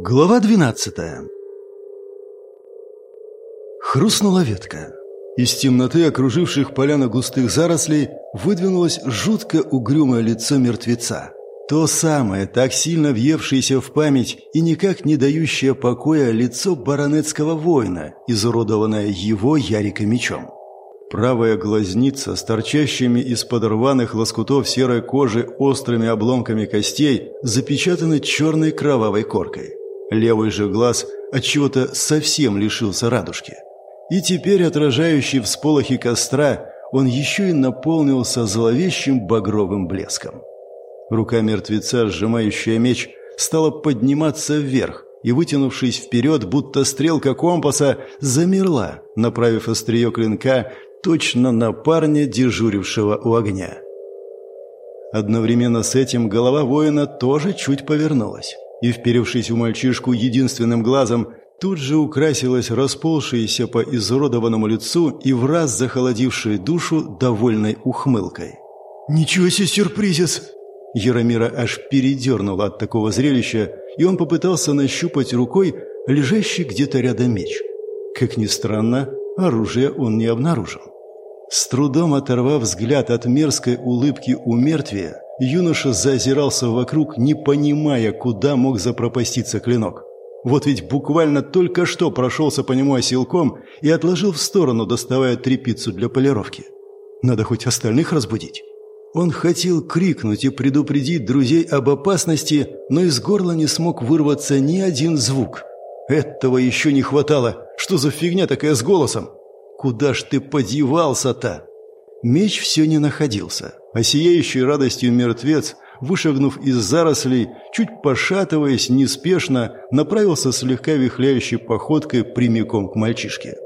Глава 12 Хрустнула ветка. Из темноты, окруживших поляна густых зарослей, выдвинулось жутко угрюмое лицо мертвеца. То самое, так сильно въевшееся в память и никак не дающее покоя лицо баронетского воина, изуродованное его Ярика мечом. Правая глазница с торчащими из-под рваных лоскутов серой кожи острыми обломками костей запечатана черной кровавой коркой. Левый же глаз от чего-то совсем лишился радужки. И теперь, отражающий всполохи костра, он еще и наполнился зловещим багровым блеском. Рука мертвеца, сжимающая меч, стала подниматься вверх и, вытянувшись вперед, будто стрелка компаса, замерла, направив острие клинка точно на парня, дежурившего у огня. Одновременно с этим голова воина тоже чуть повернулась и, вперевшись в мальчишку единственным глазом, тут же украсилась расползшаяся по изуродованному лицу и в раз захолодившей душу довольной ухмылкой. «Ничего себе сюрпризец!» Яромира аж передернула от такого зрелища, и он попытался нащупать рукой лежащий где-то рядом меч. Как ни странно, оружия он не обнаружил. С трудом оторвав взгляд от мерзкой улыбки у мертвия, Юноша зазирался вокруг, не понимая, куда мог запропаститься клинок. Вот ведь буквально только что прошелся по нему осилком и отложил в сторону, доставая трепицу для полировки. Надо хоть остальных разбудить. Он хотел крикнуть и предупредить друзей об опасности, но из горла не смог вырваться ни один звук. Этого еще не хватало. Что за фигня такая с голосом? Куда ж ты подевался-то? Меч все не находился, а сияющий радостью мертвец, вышагнув из зарослей, чуть пошатываясь, неспешно, направился слегка вихляющей походкой прямиком к мальчишке.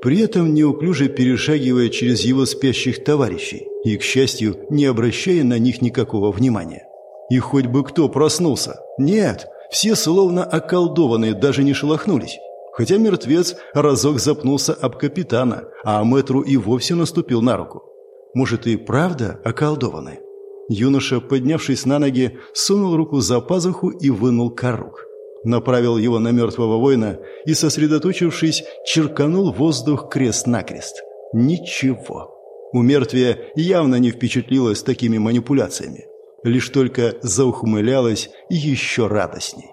При этом неуклюже перешагивая через его спящих товарищей и, к счастью, не обращая на них никакого внимания. И хоть бы кто проснулся. Нет, все словно околдованные даже не шелохнулись. Хотя мертвец разок запнулся об капитана, а Мэтру и вовсе наступил на руку. Может, и правда околдованы? Юноша, поднявшись на ноги, сунул руку за пазуху и вынул корук. Направил его на мертвого воина и, сосредоточившись, черканул воздух крест-накрест. Ничего. У мертвия явно не впечатлилось такими манипуляциями. Лишь только заухмылялась еще радостней.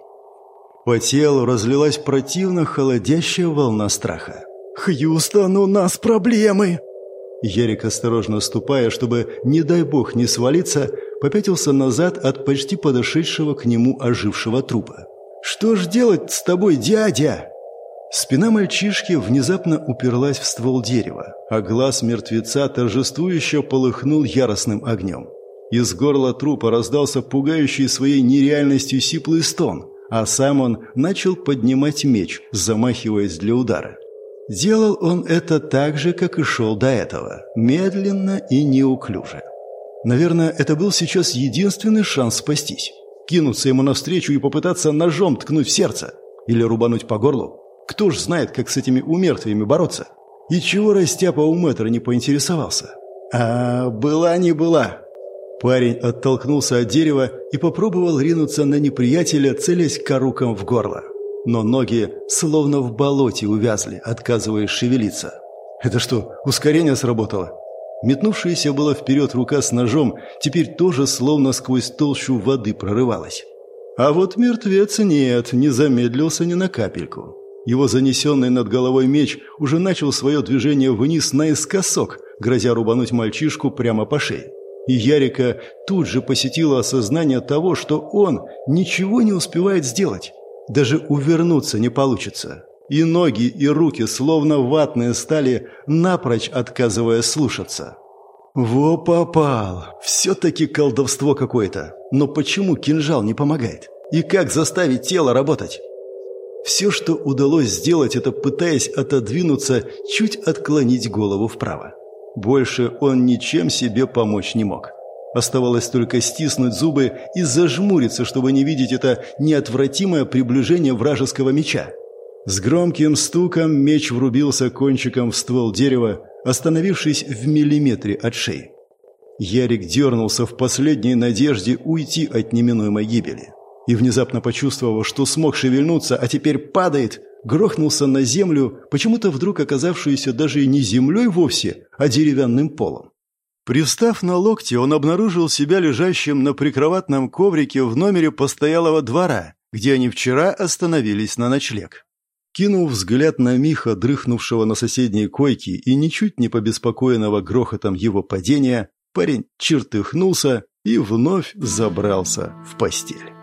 По телу разлилась противно холодящая волна страха. «Хьюстон, у нас проблемы!» Ярик, осторожно ступая, чтобы, не дай бог, не свалиться, попятился назад от почти подошедшего к нему ожившего трупа. «Что ж делать с тобой, дядя?» Спина мальчишки внезапно уперлась в ствол дерева, а глаз мертвеца торжествующе полыхнул яростным огнем. Из горла трупа раздался пугающий своей нереальностью сиплый стон, а сам он начал поднимать меч, замахиваясь для удара. Делал он это так же, как и шел до этого, медленно и неуклюже. Наверное, это был сейчас единственный шанс спастись. Кинуться ему навстречу и попытаться ножом ткнуть в сердце. Или рубануть по горлу. Кто ж знает, как с этими умертвиями бороться? И чего Растяпа у мэтра не поинтересовался? А была не была. Парень оттолкнулся от дерева и попробовал ринуться на неприятеля, целясь коруком в горло но ноги словно в болоте увязли, отказываясь шевелиться. Это что, ускорение сработало? Метнувшаяся была вперед рука с ножом, теперь тоже словно сквозь толщу воды прорывалась. А вот мертвец нет, не замедлился ни на капельку. Его занесенный над головой меч уже начал свое движение вниз наискосок, грозя рубануть мальчишку прямо по шее. И Ярика тут же посетило осознание того, что он ничего не успевает сделать. Даже увернуться не получится. И ноги, и руки, словно ватные стали, напрочь отказывая слушаться. Во попал! Все-таки колдовство какое-то. Но почему кинжал не помогает? И как заставить тело работать? Все, что удалось сделать, это пытаясь отодвинуться, чуть отклонить голову вправо. Больше он ничем себе помочь не мог. Оставалось только стиснуть зубы и зажмуриться, чтобы не видеть это неотвратимое приближение вражеского меча. С громким стуком меч врубился кончиком в ствол дерева, остановившись в миллиметре от шеи. Ярик дернулся в последней надежде уйти от неминуемой гибели. И внезапно почувствовав, что смог шевельнуться, а теперь падает, грохнулся на землю, почему-то вдруг оказавшуюся даже не землей вовсе, а деревянным полом. Привстав на локти, он обнаружил себя лежащим на прикроватном коврике в номере постоялого двора, где они вчера остановились на ночлег. Кинув взгляд на Миха, дрыхнувшего на соседней койке и ничуть не побеспокоенного грохотом его падения, парень чертыхнулся и вновь забрался в постель.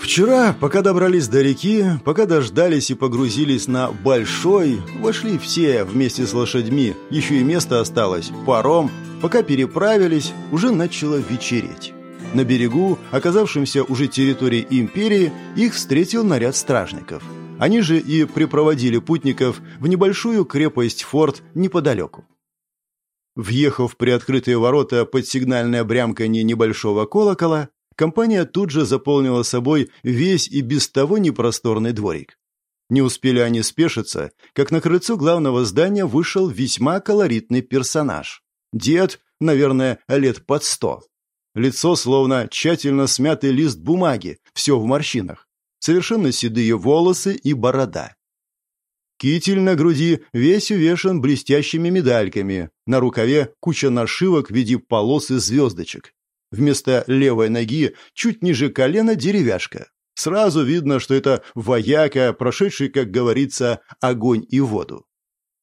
Вчера, пока добрались до реки, пока дождались и погрузились на большой, вошли все вместе с лошадьми, еще и место осталось, паром, пока переправились, уже начало вечереть. На берегу, оказавшемся уже территорией империи, их встретил наряд стражников. Они же и припроводили путников в небольшую крепость-форт неподалеку. Въехав в приоткрытые ворота под сигнальное брямканье небольшого колокола, компания тут же заполнила собой весь и без того непросторный дворик. Не успели они спешиться, как на крыльцо главного здания вышел весьма колоритный персонаж. Дед, наверное, лет под сто. Лицо словно тщательно смятый лист бумаги, все в морщинах. Совершенно седые волосы и борода. Китель на груди весь увешан блестящими медальками, на рукаве куча нашивок в виде полос и звездочек. Вместо левой ноги чуть ниже колена деревяшка. Сразу видно, что это вояка, прошедший, как говорится, огонь и воду.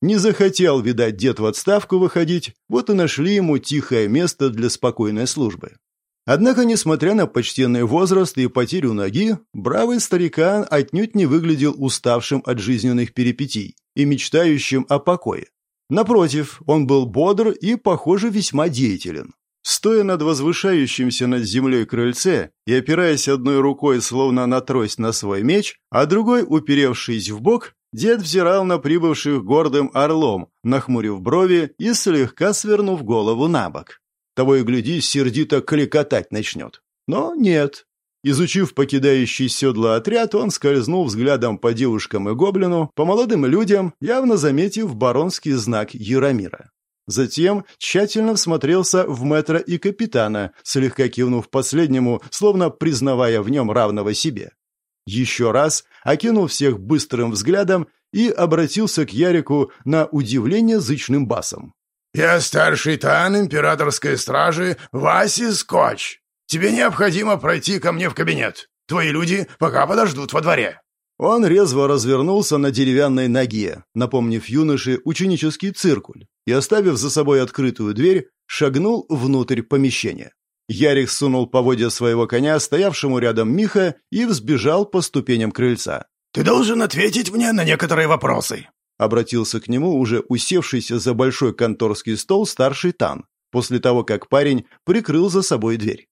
Не захотел, видать, дед в отставку выходить, вот и нашли ему тихое место для спокойной службы. Однако, несмотря на почтенный возраст и потерю ноги, бравый старикан отнюдь не выглядел уставшим от жизненных перипетий и мечтающим о покое. Напротив, он был бодр и, похоже, весьма деятелен. Стоя над возвышающимся над землей крыльце и опираясь одной рукой словно на трость на свой меч, а другой, уперевшись в бок, дед взирал на прибывших гордым орлом, нахмурив брови и слегка свернув голову на бок. Того и гляди, сердито кликотать начнет. Но нет. Изучив покидающий седло отряд, он скользнул взглядом по девушкам и гоблину, по молодым людям, явно заметив баронский знак Яромира. Затем тщательно всмотрелся в мэтра и капитана, слегка кивнув последнему, словно признавая в нем равного себе. Еще раз окинул всех быстрым взглядом и обратился к Ярику на удивление зычным басом. «Я старший тан императорской стражи Васи Скотч. Тебе необходимо пройти ко мне в кабинет. Твои люди пока подождут во дворе». Он резво развернулся на деревянной ноге, напомнив юноше ученический циркуль, и, оставив за собой открытую дверь, шагнул внутрь помещения. Ярик сунул поводья своего коня, стоявшему рядом Миха, и взбежал по ступеням крыльца. «Ты должен ответить мне на некоторые вопросы», — обратился к нему уже усевшийся за большой конторский стол старший Тан, после того, как парень прикрыл за собой дверь.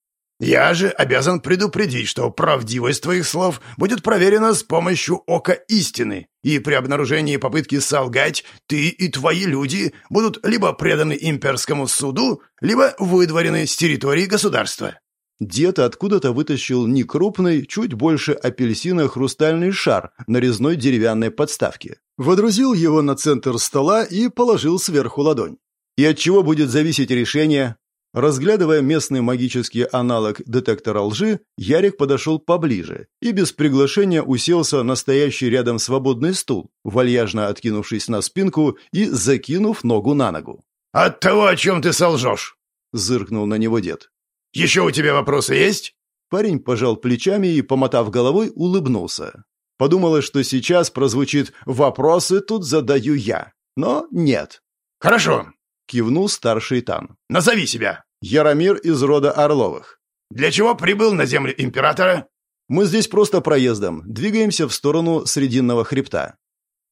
Я же обязан предупредить, что правдивость твоих слов будет проверена с помощью ока истины, и при обнаружении попытки солгать ты и твои люди будут либо преданы имперскому суду, либо выдворены с территории государства». Дед откуда-то вытащил некрупный, чуть больше апельсина хрустальный шар на резной деревянной подставке. Водрузил его на центр стола и положил сверху ладонь. И от чего будет зависеть решение, Разглядывая местный магический аналог детектора лжи, Ярик подошел поближе и без приглашения уселся на стоящий рядом свободный стул, вальяжно откинувшись на спинку и закинув ногу на ногу. «От того, о чем ты солжешь!» — зыркнул на него дед. «Еще у тебя вопросы есть?» Парень пожал плечами и, помотав головой, улыбнулся. Подумалось, что сейчас прозвучит «вопросы тут задаю я». Но нет. «Хорошо. — кивнул старший Тан. «Назови себя!» «Яромир из рода Орловых». «Для чего прибыл на землю императора?» «Мы здесь просто проездом. Двигаемся в сторону Срединного хребта».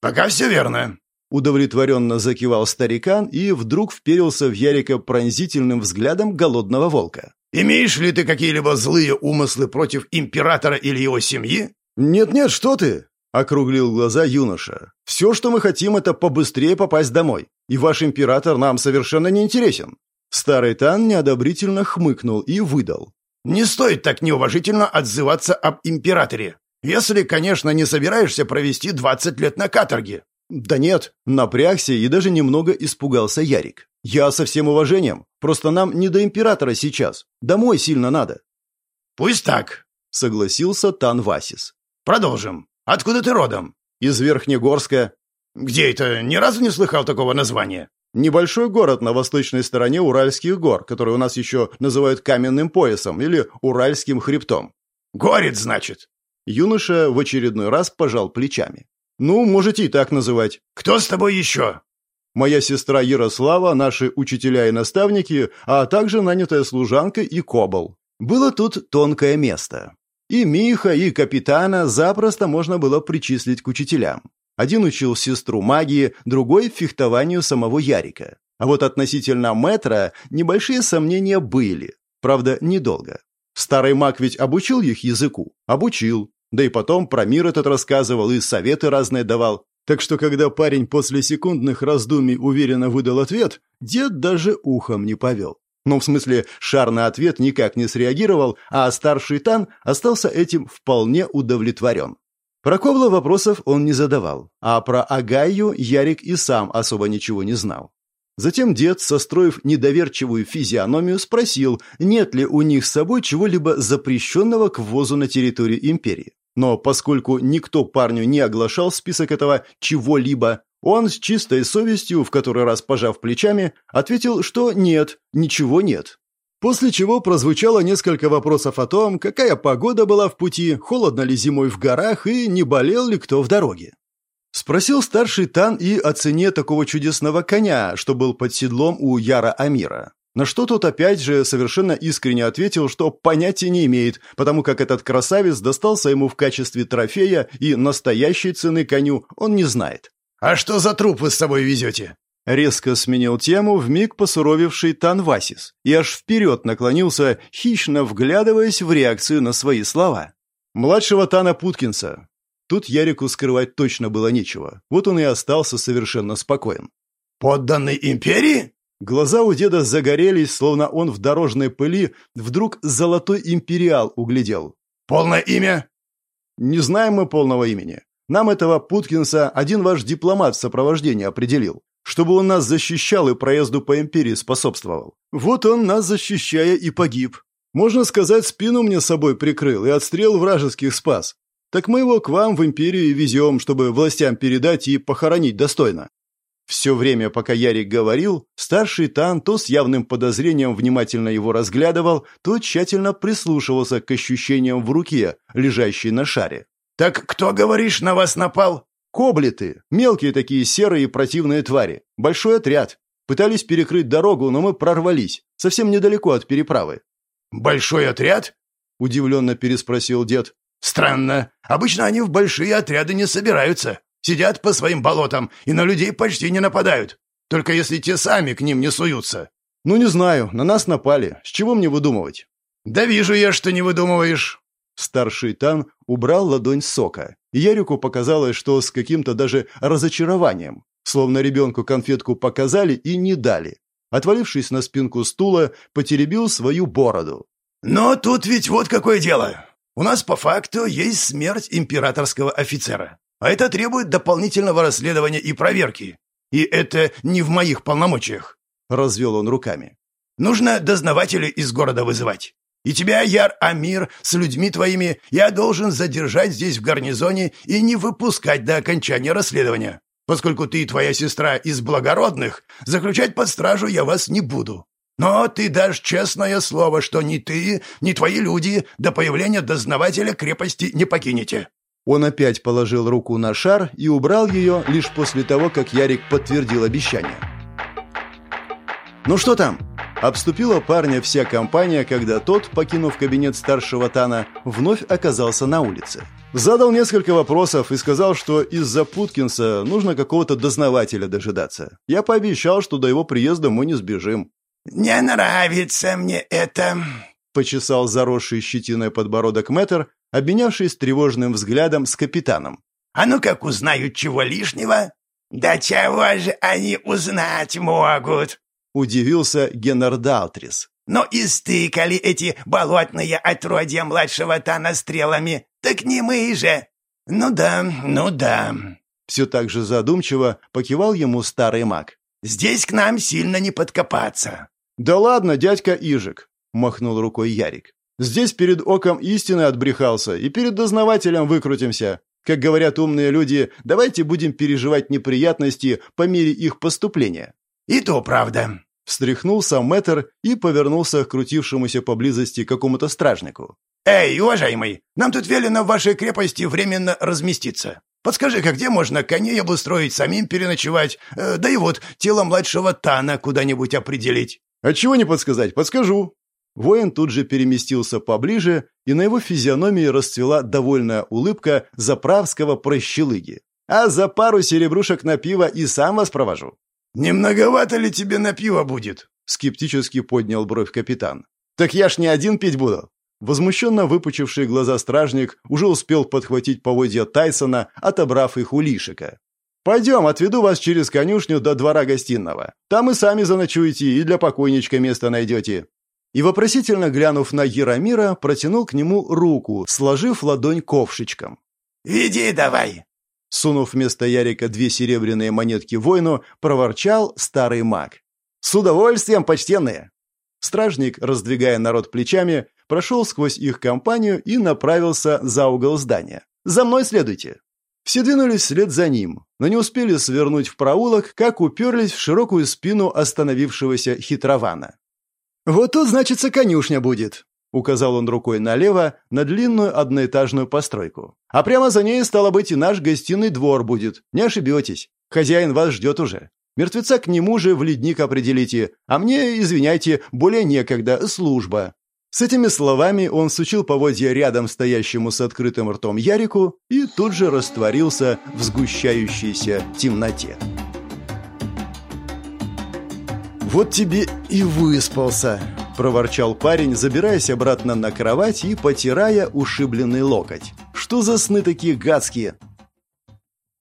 «Пока все верно», — удовлетворенно закивал старикан и вдруг вперился в Ярика пронзительным взглядом голодного волка. «Имеешь ли ты какие-либо злые умыслы против императора или его семьи?» «Нет-нет, что ты!» — округлил глаза юноша. «Все, что мы хотим, это побыстрее попасть домой, и ваш император нам совершенно не интересен». Старый Тан неодобрительно хмыкнул и выдал. «Не стоит так неуважительно отзываться об императоре, если, конечно, не собираешься провести двадцать лет на каторге». «Да нет», — напрягся и даже немного испугался Ярик. «Я со всем уважением, просто нам не до императора сейчас, домой сильно надо». «Пусть так», — согласился Тан Васис. «Продолжим. Откуда ты родом?» «Из Верхнегорска». «Где это? Ни разу не слыхал такого названия?» Небольшой город на восточной стороне Уральских гор, который у нас еще называют каменным поясом или Уральским хребтом. «Горец, значит?» Юноша в очередной раз пожал плечами. «Ну, можете и так называть». «Кто с тобой еще?» «Моя сестра Ярослава, наши учителя и наставники, а также нанятая служанка и Кобол. Было тут тонкое место. И Миха, и Капитана запросто можно было причислить к учителям. Один учил сестру магии, другой — фехтованию самого Ярика. А вот относительно метра небольшие сомнения были. Правда, недолго. Старый маг ведь обучил их языку? Обучил. Да и потом про мир этот рассказывал и советы разные давал. Так что, когда парень после секундных раздумий уверенно выдал ответ, дед даже ухом не повел. Ну, в смысле, шар на ответ никак не среагировал, а старший Тан остался этим вполне удовлетворен. Про Кобла вопросов он не задавал, а про Агаю Ярик и сам особо ничего не знал. Затем дед, состроив недоверчивую физиономию, спросил, нет ли у них с собой чего-либо запрещенного к ввозу на территорию империи. Но поскольку никто парню не оглашал список этого чего-либо, он с чистой совестью, в который раз пожав плечами, ответил, что нет, ничего нет. После чего прозвучало несколько вопросов о том, какая погода была в пути, холодно ли зимой в горах и не болел ли кто в дороге. Спросил старший Тан и о цене такого чудесного коня, что был под седлом у Яра Амира. На что тот опять же совершенно искренне ответил, что понятия не имеет, потому как этот красавец достался ему в качестве трофея и настоящей цены коню он не знает. «А что за труп вы с собой везете?» Резко сменил тему вмиг посуровевший Танвасис и аж вперед наклонился, хищно вглядываясь в реакцию на свои слова. «Младшего Тана Путкинса». Тут Ярику скрывать точно было нечего, вот он и остался совершенно спокоен. «Подданный империи?» Глаза у деда загорелись, словно он в дорожной пыли вдруг золотой империал углядел. «Полное имя?» «Не знаем мы полного имени. Нам этого Путкинса один ваш дипломат в сопровождении определил чтобы он нас защищал и проезду по империи способствовал. Вот он нас защищая и погиб. Можно сказать, спину мне собой прикрыл и отстрел вражеских спас. Так мы его к вам в империю везем, чтобы властям передать и похоронить достойно». Все время, пока Ярик говорил, старший Тан то с явным подозрением внимательно его разглядывал, то тщательно прислушивался к ощущениям в руке, лежащей на шаре. «Так кто, говоришь, на вас напал?» Коблеты, мелкие такие серые и противные твари. Большой отряд. Пытались перекрыть дорогу, но мы прорвались. Совсем недалеко от переправы. «Большой отряд?» – удивленно переспросил дед. «Странно. Обычно они в большие отряды не собираются. Сидят по своим болотам и на людей почти не нападают. Только если те сами к ним не суются». «Ну, не знаю. На нас напали. С чего мне выдумывать?» «Да вижу я, что не выдумываешь». Старший Тан убрал ладонь сока. Ярику показалось, что с каким-то даже разочарованием. Словно ребенку конфетку показали и не дали. Отвалившись на спинку стула, потеребил свою бороду. «Но тут ведь вот какое дело. У нас по факту есть смерть императорского офицера. А это требует дополнительного расследования и проверки. И это не в моих полномочиях», — развел он руками. «Нужно дознавателей из города вызывать. И тебя, Яр Амир, с людьми твоими я должен задержать здесь в гарнизоне и не выпускать до окончания расследования. Поскольку ты и твоя сестра из благородных, заключать под стражу я вас не буду. Но ты дашь честное слово, что ни ты, ни твои люди до появления дознавателя крепости не покинете». Он опять положил руку на шар и убрал ее лишь после того, как Ярик подтвердил обещание. «Ну что там?» Обступила парня вся компания, когда тот, покинув кабинет старшего Тана, вновь оказался на улице. Задал несколько вопросов и сказал, что из-за Путкинса нужно какого-то дознавателя дожидаться. Я пообещал, что до его приезда мы не сбежим. «Не нравится мне это», — почесал заросший щетиной подбородок Мэтр, обменявшись тревожным взглядом с капитаном. «А ну как узнают чего лишнего?» «Да чего же они узнать могут?» — удивился Геннардаутрис. «Но истыкали эти болотные отродья младшего Тана стрелами, так не мы же!» «Ну да, ну да!» Все так же задумчиво покивал ему старый маг. «Здесь к нам сильно не подкопаться!» «Да ладно, дядька Ижик!» — махнул рукой Ярик. Здесь перед оком истины отбрехался, и перед дознавателем выкрутимся. Как говорят умные люди, давайте будем переживать неприятности по мере их поступления». «И то правда», — встряхнулся мэтр и повернулся к крутившемуся поблизости какому-то стражнику. «Эй, уважаемый, нам тут велено в вашей крепости временно разместиться. Подскажи-ка, где можно коней обустроить, самим переночевать, э, да и вот тело младшего Тана куда-нибудь определить?» «А чего не подсказать? Подскажу». Воин тут же переместился поближе, и на его физиономии расцвела довольная улыбка заправского прощелыги. «А за пару серебрушек на пиво и сам вас провожу». «Не многовато ли тебе на пиво будет?» — скептически поднял бровь капитан. «Так я ж не один пить буду». Возмущенно выпучивший глаза стражник уже успел подхватить поводья Тайсона, отобрав их у Лишика. «Пойдем, отведу вас через конюшню до двора гостиного. Там и сами заночуете, и для покойничка место найдете и, вопросительно глянув на Яромира, протянул к нему руку, сложив ладонь ковшичком. «Веди давай!» Сунув вместо Ярика две серебряные монетки воину, проворчал старый маг. «С удовольствием, почтенные!» Стражник, раздвигая народ плечами, прошел сквозь их компанию и направился за угол здания. «За мной следуйте!» Все двинулись вслед за ним, но не успели свернуть в проулок, как уперлись в широкую спину остановившегося хитрована. «Вот тут, значится, конюшня будет», — указал он рукой налево на длинную одноэтажную постройку. «А прямо за ней, стало быть, и наш гостиный двор будет. Не ошибетесь. Хозяин вас ждет уже. Мертвеца к нему же в ледник определите, а мне, извиняйте, более некогда, служба». С этими словами он сучил поводья рядом стоящему с открытым ртом Ярику и тут же растворился в сгущающейся темноте. «Вот тебе и выспался», – проворчал парень, забираясь обратно на кровать и потирая ушибленный локоть. «Что за сны такие гадские?»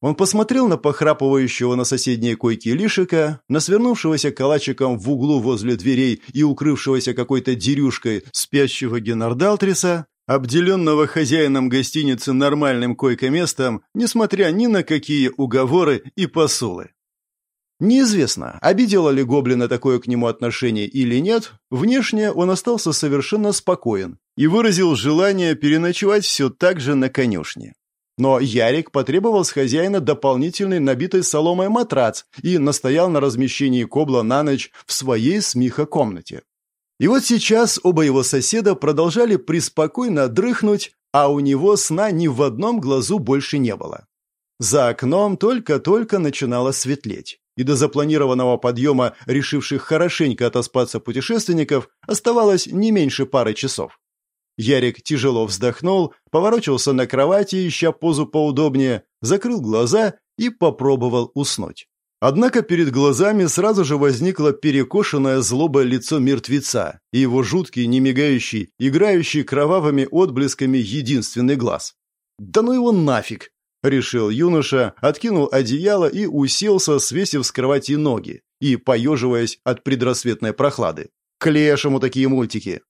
Он посмотрел на похрапывающего на соседней койке Лишика, на свернувшегося калачиком в углу возле дверей и укрывшегося какой-то дерюшкой спящего Генардалтриса, обделенного хозяином гостиницы нормальным койкоместом, несмотря ни на какие уговоры и посулы. Неизвестно, обидело ли Гоблина такое к нему отношение или нет, внешне он остался совершенно спокоен и выразил желание переночевать все так же на конюшне. Но Ярик потребовал с хозяина дополнительный набитый соломой матрац и настоял на размещении Кобла на ночь в своей смиха комнате. И вот сейчас оба его соседа продолжали преспокойно дрыхнуть, а у него сна ни в одном глазу больше не было. За окном только-только начинало светлеть и до запланированного подъема решивших хорошенько отоспаться путешественников оставалось не меньше пары часов. Ярик тяжело вздохнул, поворочился на кровати, ища позу поудобнее, закрыл глаза и попробовал уснуть. Однако перед глазами сразу же возникло перекошенное злобое лицо мертвеца и его жуткий, немигающий, играющий кровавыми отблесками единственный глаз. «Да ну его нафиг!» — решил юноша, откинул одеяло и уселся, свесив с кровати ноги и поеживаясь от предрассветной прохлады. К лешему такие мультики.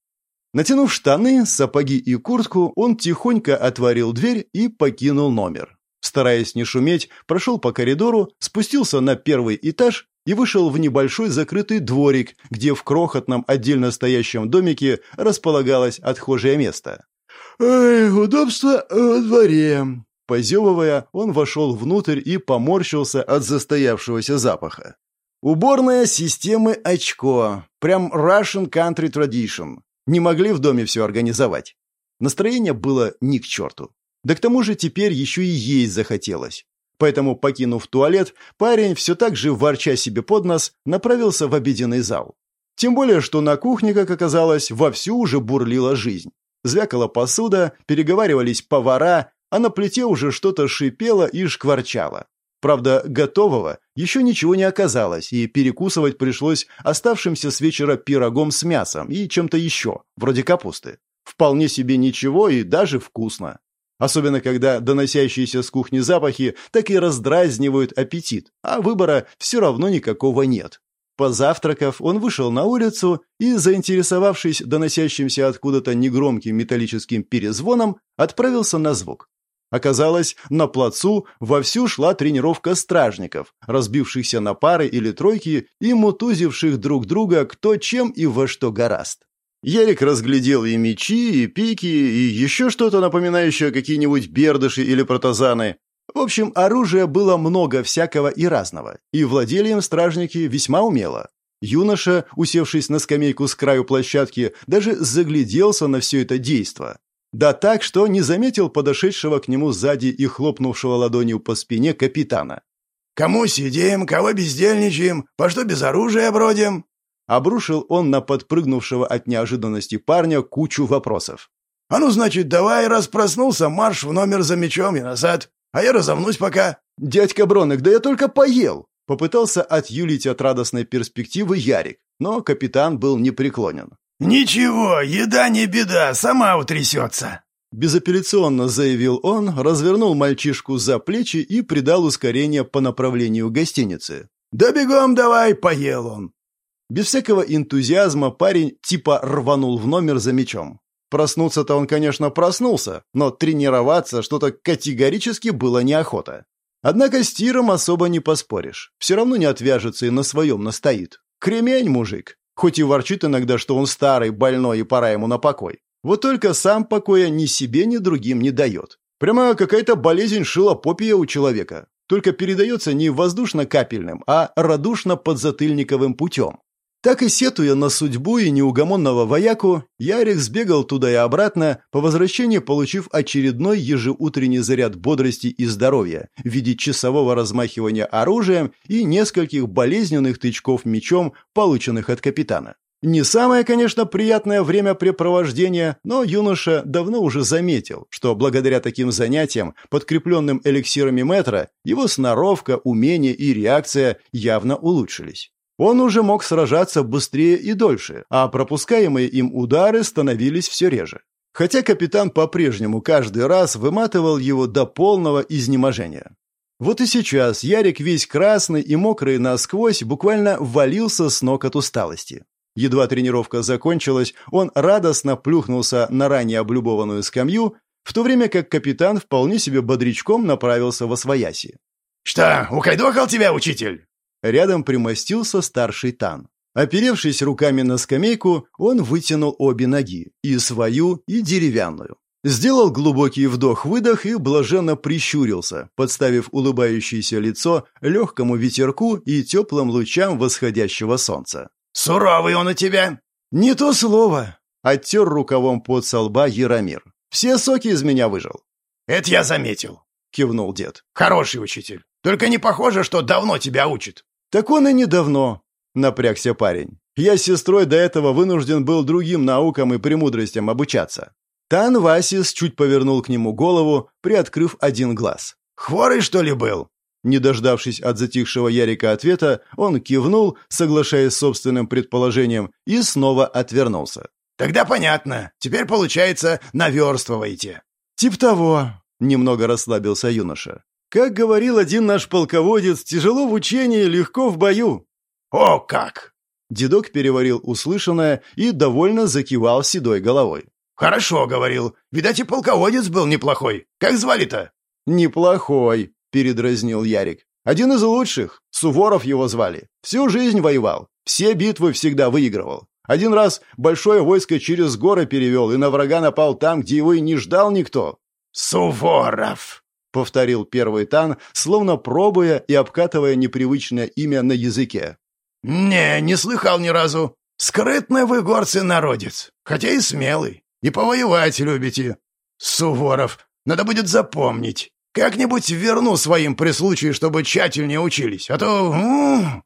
Натянув штаны, сапоги и куртку, он тихонько отворил дверь и покинул номер. Стараясь не шуметь, прошел по коридору, спустился на первый этаж и вышел в небольшой закрытый дворик, где в крохотном отдельно стоящем домике располагалось отхожее место. «Эй, удобство во дворе», Позевывая, он вошел внутрь и поморщился от застоявшегося запаха. Уборная системы очко. Прям Russian Country Tradition. Не могли в доме все организовать. Настроение было ни к черту. Да к тому же теперь еще и есть захотелось. Поэтому, покинув туалет, парень, все так же ворча себе под нос, направился в обеденный зал. Тем более, что на кухне, как оказалось, вовсю уже бурлила жизнь. Звякала посуда, переговаривались повара, а на плите уже что-то шипело и шкварчало. Правда, готового еще ничего не оказалось, и перекусывать пришлось оставшимся с вечера пирогом с мясом и чем-то еще, вроде капусты. Вполне себе ничего и даже вкусно. Особенно, когда доносящиеся с кухни запахи так и раздразнивают аппетит, а выбора все равно никакого нет. Позавтракав, он вышел на улицу и, заинтересовавшись доносящимся откуда-то негромким металлическим перезвоном, отправился на звук. Оказалось, на плацу вовсю шла тренировка стражников, разбившихся на пары или тройки и мутузивших друг друга кто чем и во что гораст. Ярик разглядел и мечи, и пики, и еще что-то напоминающее какие-нибудь бердыши или протазаны. В общем, оружия было много всякого и разного, и владели им стражники весьма умело. Юноша, усевшись на скамейку с краю площадки, даже загляделся на все это действо. Да так, что не заметил подошедшего к нему сзади и хлопнувшего ладонью по спине капитана. «Кому сидим, кого бездельничаем, по что без оружия бродим?» Обрушил он на подпрыгнувшего от неожиданности парня кучу вопросов. «А ну, значит, давай, раз проснулся, марш в номер за мечом и назад, а я разомнусь пока». «Дядька Бронек, да я только поел!» Попытался отюлить от радостной перспективы Ярик, но капитан был непреклонен. «Ничего, еда не беда, сама утрясется!» Безапелляционно заявил он, развернул мальчишку за плечи и придал ускорение по направлению гостиницы. «Да бегом давай!» — поел он. Без всякого энтузиазма парень типа рванул в номер за мечом. Проснуться-то он, конечно, проснулся, но тренироваться что-то категорически было неохота. Однако с Тиром особо не поспоришь. Все равно не отвяжется и на своем настоит. Кремень, мужик. Хоть и ворчит иногда, что он старый, больной и пора ему на покой. Вот только сам покоя ни себе, ни другим не дает. Прямо какая-то болезнь шилопопия у человека. Только передается не воздушно-капельным, а радушно-подзатыльниковым путем. Так и сетуя на судьбу и неугомонного вояку, Ярик сбегал туда и обратно, по возвращении получив очередной ежеутренний заряд бодрости и здоровья в виде часового размахивания оружием и нескольких болезненных тычков мечом, полученных от капитана. Не самое, конечно, приятное времяпрепровождение, но юноша давно уже заметил, что благодаря таким занятиям, подкрепленным эликсирами метра, его сноровка, умение и реакция явно улучшились. Он уже мог сражаться быстрее и дольше, а пропускаемые им удары становились все реже. Хотя капитан по-прежнему каждый раз выматывал его до полного изнеможения. Вот и сейчас Ярик весь красный и мокрый насквозь буквально валился с ног от усталости. Едва тренировка закончилась, он радостно плюхнулся на ранее облюбованную скамью, в то время как капитан вполне себе бодрячком направился во свояси. «Что, укайдохал тебя, учитель?» Рядом примостился старший Тан. Оперевшись руками на скамейку, он вытянул обе ноги, и свою, и деревянную. Сделал глубокий вдох-выдох и блаженно прищурился, подставив улыбающееся лицо легкому ветерку и теплым лучам восходящего солнца. «Суровый он у тебя!» «Не то слово!» — оттер рукавом под со лба Яромир. «Все соки из меня выжил». «Это я заметил», — кивнул дед. «Хороший учитель. Только не похоже, что давно тебя учит». «Так он и недавно», — напрягся парень. «Я с сестрой до этого вынужден был другим наукам и премудростям обучаться». Тан Васис чуть повернул к нему голову, приоткрыв один глаз. «Хворый, что ли, был?» Не дождавшись от затихшего Ярика ответа, он кивнул, соглашаясь с собственным предположением, и снова отвернулся. «Тогда понятно. Теперь, получается, наверстываете». «Тип того», — немного расслабился юноша. Как говорил один наш полководец, тяжело в учении, легко в бою. О, как! Дедок переварил услышанное и довольно закивал седой головой. «Хорошо», — говорил. «Видать, и полководец был неплохой. Как звали-то?» «Неплохой», — передразнил Ярик. «Один из лучших. Суворов его звали. Всю жизнь воевал. Все битвы всегда выигрывал. Один раз большое войско через горы перевел и на врага напал там, где его и не ждал никто». «Суворов!» — повторил первый Тан, словно пробуя и обкатывая непривычное имя на языке. «Не, не слыхал ни разу. Скрытный вы, горцы, народец, хотя и смелый. И повоевать любите. Суворов, надо будет запомнить. Как-нибудь верну своим при случае, чтобы тщательнее учились, а то...»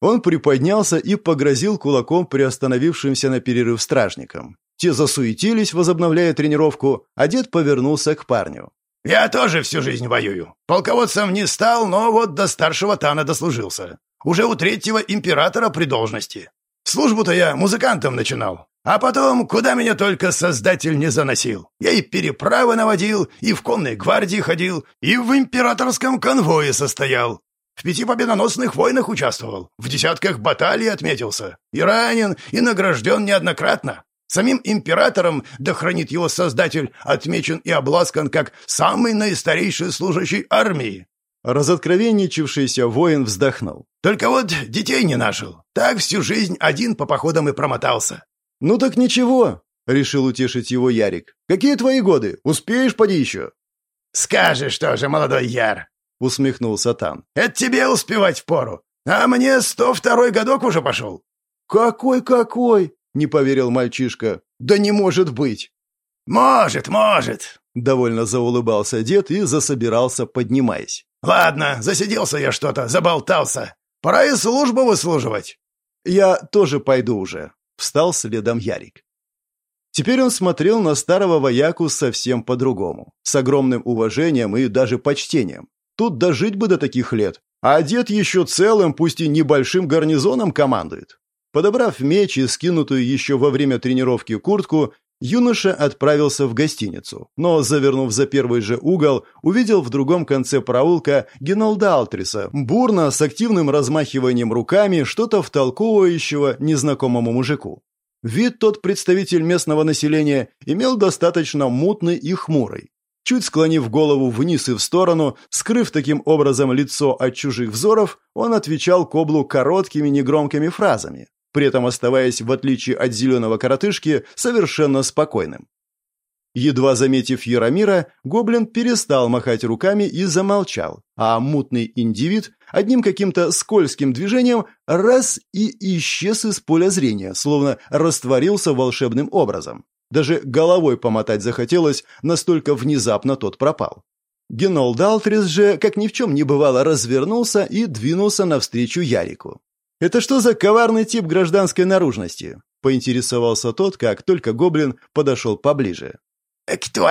Он приподнялся и погрозил кулаком приостановившимся на перерыв стражникам. Те засуетились, возобновляя тренировку, а дед повернулся к парню. «Я тоже всю жизнь воюю. Полководцем не стал, но вот до старшего Тана дослужился. Уже у третьего императора при должности. Службу-то я музыкантом начинал. А потом, куда меня только создатель не заносил. Я и переправы наводил, и в конной гвардии ходил, и в императорском конвое состоял. В пяти победоносных войнах участвовал, в десятках баталий отметился. И ранен, и награжден неоднократно. Самим императором, да хранит его создатель, отмечен и обласкан как самый наистарейший служащий армии. Разоткровенничавшийся воин вздохнул. Только вот детей не нашел. Так всю жизнь один по походам и промотался. «Ну так ничего», — решил утешить его Ярик. «Какие твои годы? Успеешь, поди еще?» «Скажешь тоже, молодой Яр», — усмехнулся Тан. «Это тебе успевать впору. А мне сто второй годок уже пошел». «Какой-какой?» — не поверил мальчишка. «Да не может быть!» «Может, может!» — довольно заулыбался дед и засобирался, поднимаясь. «Ладно, засиделся я что-то, заболтался. Пора и службу выслуживать». «Я тоже пойду уже», — встал следом Ярик. Теперь он смотрел на старого вояку совсем по-другому, с огромным уважением и даже почтением. Тут дожить бы до таких лет, а дед еще целым, пусть и небольшим гарнизоном командует. Подобрав меч и скинутую еще во время тренировки куртку, юноша отправился в гостиницу, но, завернув за первый же угол, увидел в другом конце проулка Генолда Алтриса, бурно, с активным размахиванием руками, что-то втолковывающего незнакомому мужику. Вид тот представитель местного населения имел достаточно мутный и хмурый. Чуть склонив голову вниз и в сторону, скрыв таким образом лицо от чужих взоров, он отвечал Коблу короткими негромкими фразами, при этом оставаясь, в отличие от зеленого коротышки, совершенно спокойным. Едва заметив Яромира, гоблин перестал махать руками и замолчал, а мутный индивид одним каким-то скользким движением раз и исчез из поля зрения, словно растворился волшебным образом. Даже головой помотать захотелось, настолько внезапно тот пропал. Генол Далтрис же, как ни в чем не бывало, развернулся и двинулся навстречу Ярику. «Это что за коварный тип гражданской наружности?» — поинтересовался тот, как только гоблин подошел поближе. «Кто?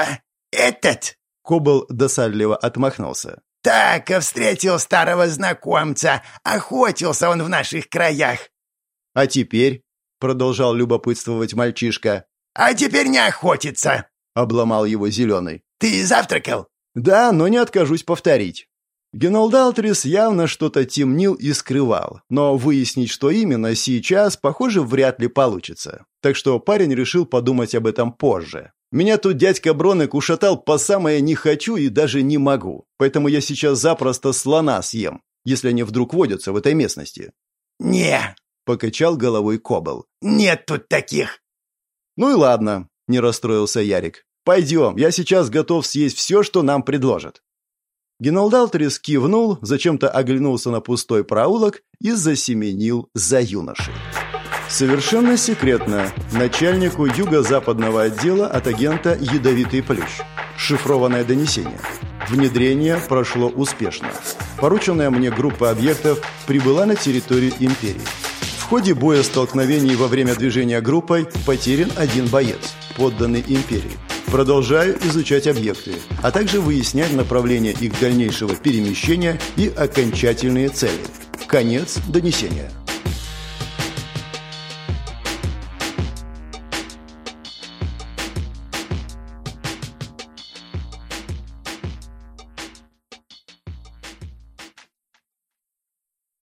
Этот?» Кобл досадливо отмахнулся. «Так, встретил старого знакомца. Охотился он в наших краях». «А теперь?» — продолжал любопытствовать мальчишка. «А теперь не охотится», — обломал его зеленый. «Ты завтракал?» «Да, но не откажусь повторить». Генолдалтрис явно что-то темнил и скрывал, но выяснить, что именно, сейчас, похоже, вряд ли получится. Так что парень решил подумать об этом позже. Меня тут дядька Бронек ушатал по самое «не хочу» и даже «не могу», поэтому я сейчас запросто слона съем, если они вдруг водятся в этой местности. «Не», — покачал головой Кобл. «Нет тут таких». «Ну и ладно», — не расстроился Ярик. «Пойдем, я сейчас готов съесть все, что нам предложат». Генолдалтрис кивнул, зачем-то оглянулся на пустой проулок и засеменил за юношей. Совершенно секретно. Начальнику юго-западного отдела от агента «Ядовитый плющ». Шифрованное донесение. Внедрение прошло успешно. Порученная мне группа объектов прибыла на территорию империи. Ходе боя столкновений во время движения группой потерян один боец, подданный империи. Продолжаю изучать объекты, а также выяснять направление их дальнейшего перемещения и окончательные цели. Конец донесения.